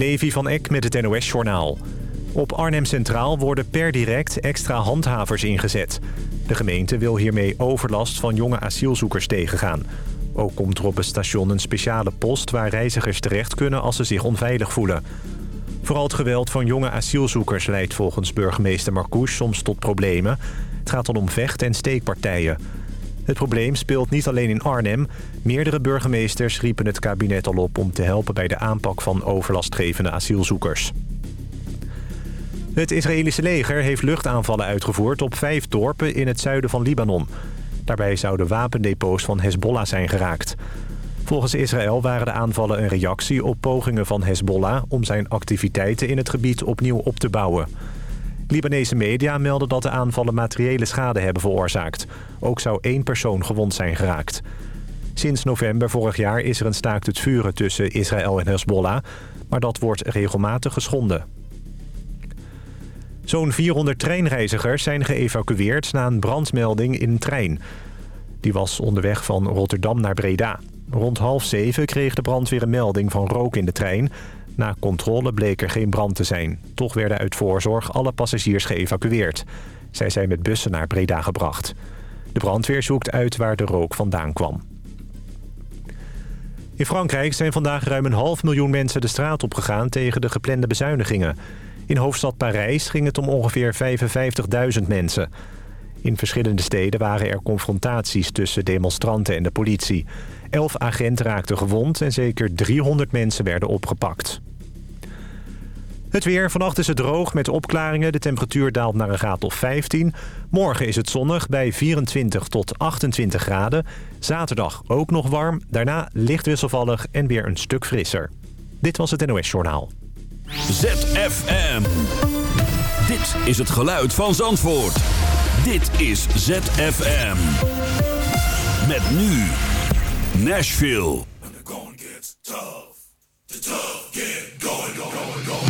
Levi van Eck met het NOS-journaal. Op Arnhem Centraal worden per direct extra handhavers ingezet. De gemeente wil hiermee overlast van jonge asielzoekers tegengaan. Ook komt er op het station een speciale post waar reizigers terecht kunnen als ze zich onveilig voelen. Vooral het geweld van jonge asielzoekers leidt volgens burgemeester Marcouch soms tot problemen. Het gaat dan om vecht- en steekpartijen. Het probleem speelt niet alleen in Arnhem. Meerdere burgemeesters riepen het kabinet al op om te helpen bij de aanpak van overlastgevende asielzoekers. Het Israëlische leger heeft luchtaanvallen uitgevoerd op vijf dorpen in het zuiden van Libanon. Daarbij zouden wapendepots van Hezbollah zijn geraakt. Volgens Israël waren de aanvallen een reactie op pogingen van Hezbollah... om zijn activiteiten in het gebied opnieuw op te bouwen. Libanese media melden dat de aanvallen materiële schade hebben veroorzaakt. Ook zou één persoon gewond zijn geraakt. Sinds november vorig jaar is er een staakt het vuren tussen Israël en Hezbollah... maar dat wordt regelmatig geschonden. Zo'n 400 treinreizigers zijn geëvacueerd na een brandmelding in een trein. Die was onderweg van Rotterdam naar Breda. Rond half zeven kreeg de brandweer een melding van rook in de trein. Na controle bleek er geen brand te zijn. Toch werden uit voorzorg alle passagiers geëvacueerd. Zij zijn met bussen naar Breda gebracht. De brandweer zoekt uit waar de rook vandaan kwam. In Frankrijk zijn vandaag ruim een half miljoen mensen de straat opgegaan tegen de geplande bezuinigingen. In hoofdstad Parijs ging het om ongeveer 55.000 mensen. In verschillende steden waren er confrontaties tussen demonstranten en de politie. Elf agenten raakten gewond en zeker 300 mensen werden opgepakt. Het weer. Vannacht is het droog met opklaringen. De temperatuur daalt naar een graad of 15. Morgen is het zonnig bij 24 tot 28 graden. Zaterdag ook nog warm. Daarna licht wisselvallig en weer een stuk frisser. Dit was het NOS Journaal. ZFM. Dit is het geluid van Zandvoort. Dit is ZFM. Met nu Nashville. When the going gets tough, the tough get going, going, going.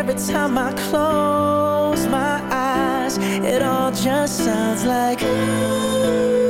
Every time I close my eyes. It all just sounds like ooh.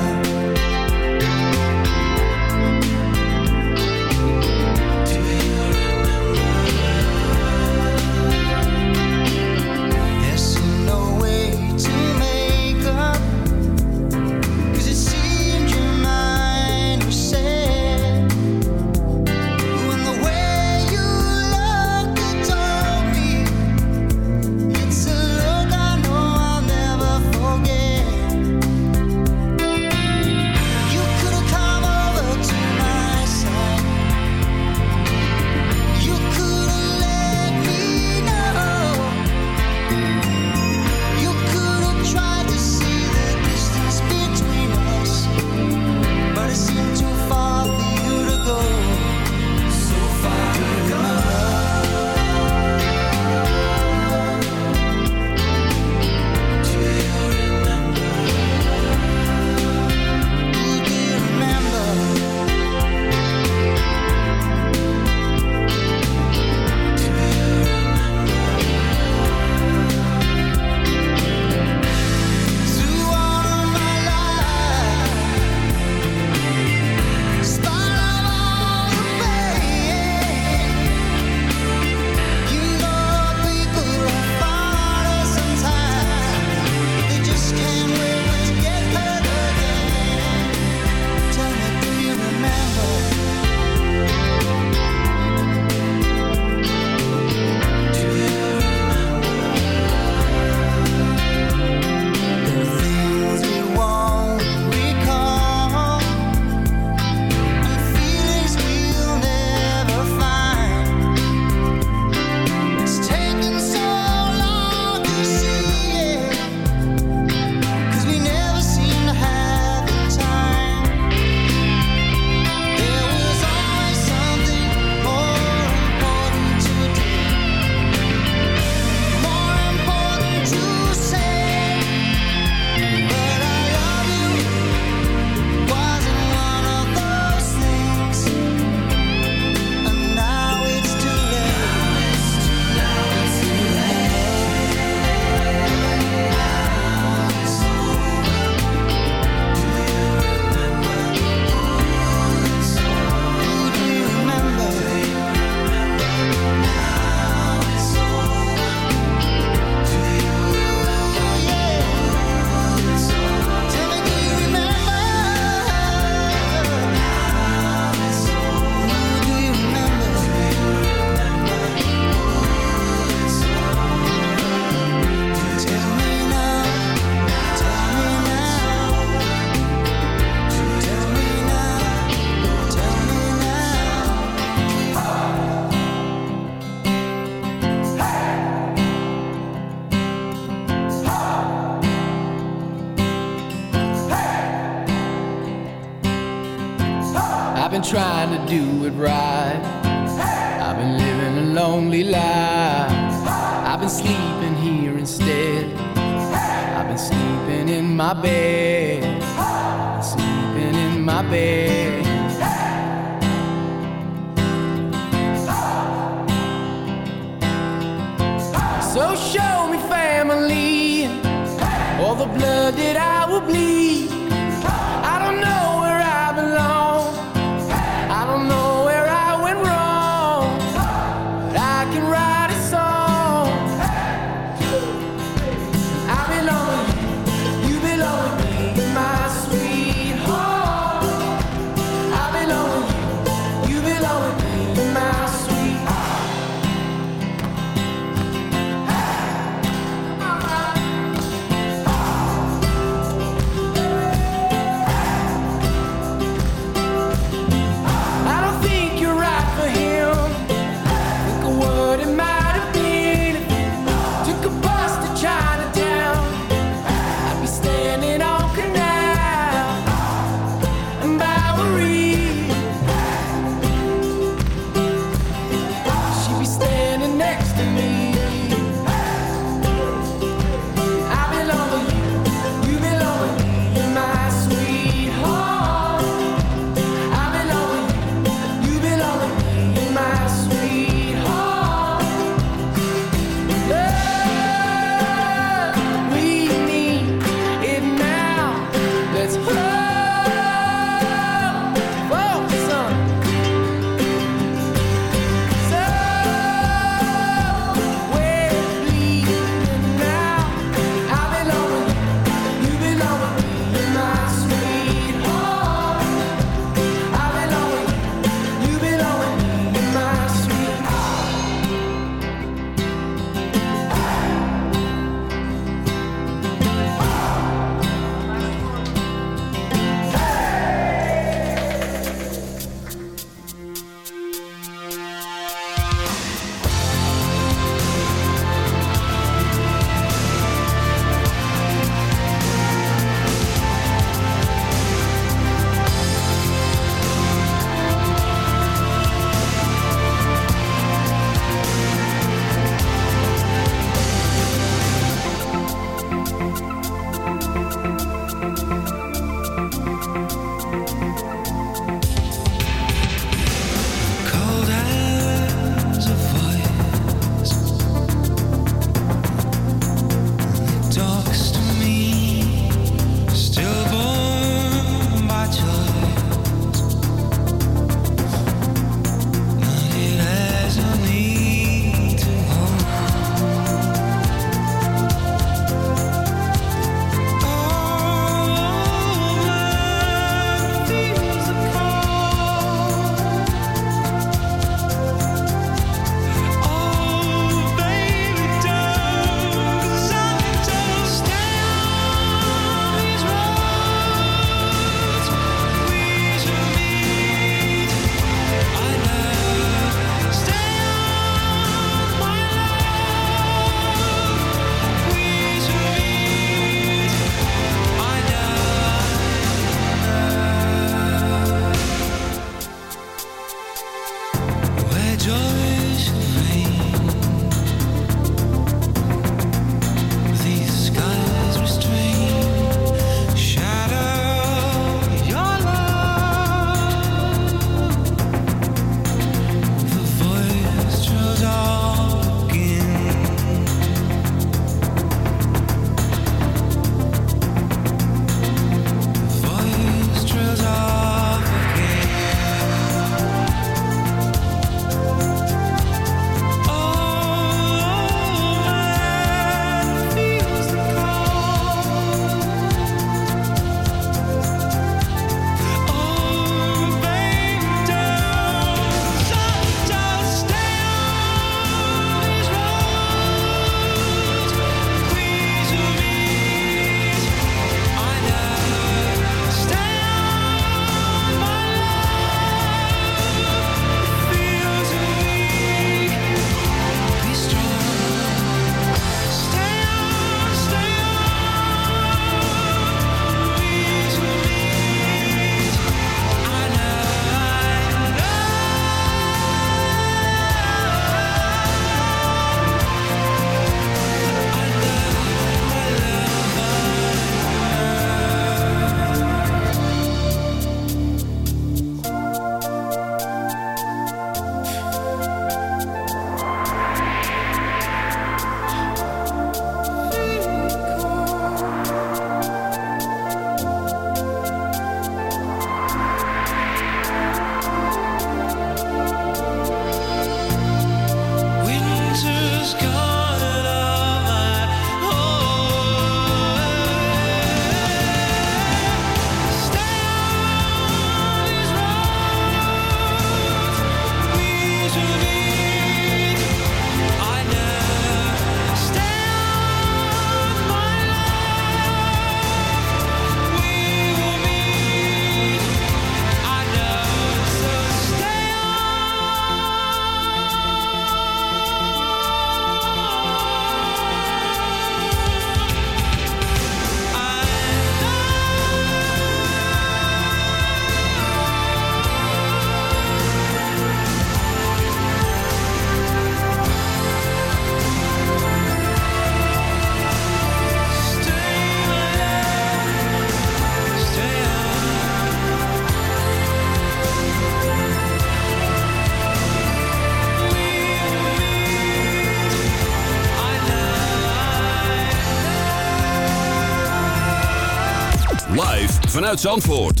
vanuit Zandvoort.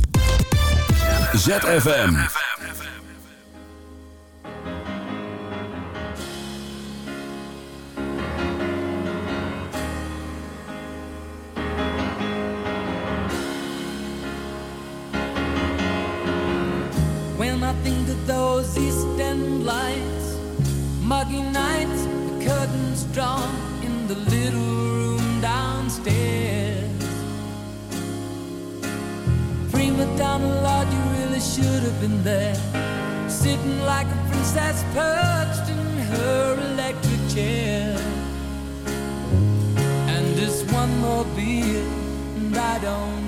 ZFM. When I think of those eastern lights should have been there, sitting like a princess perched in her electric chair. And this one more beer, and I don't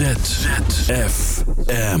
ZFM.